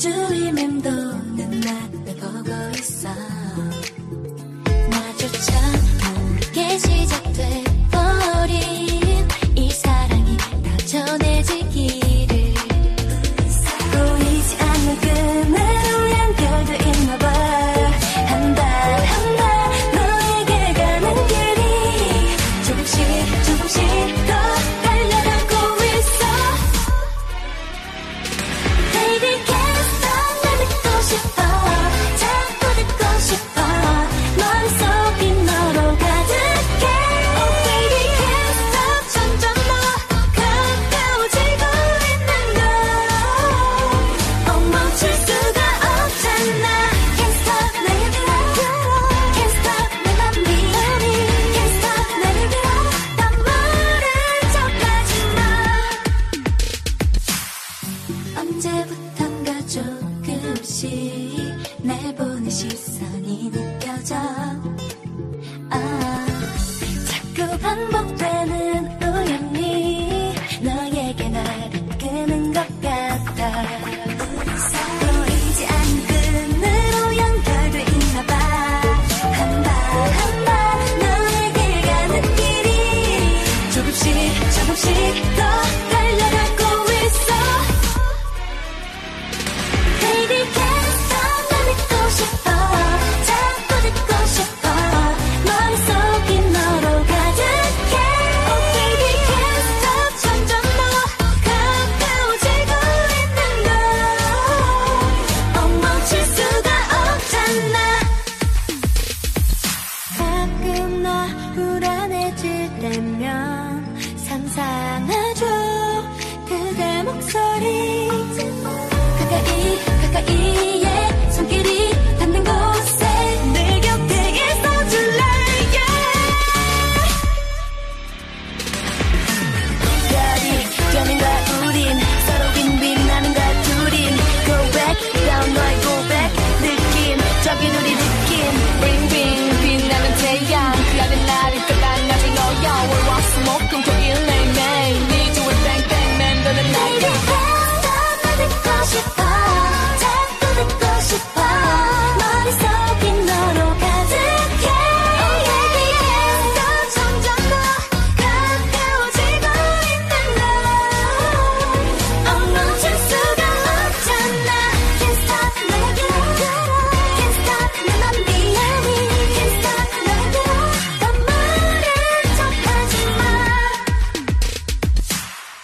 to remember the night 시선이 느껴져. 아, 자꾸 반복되는 우연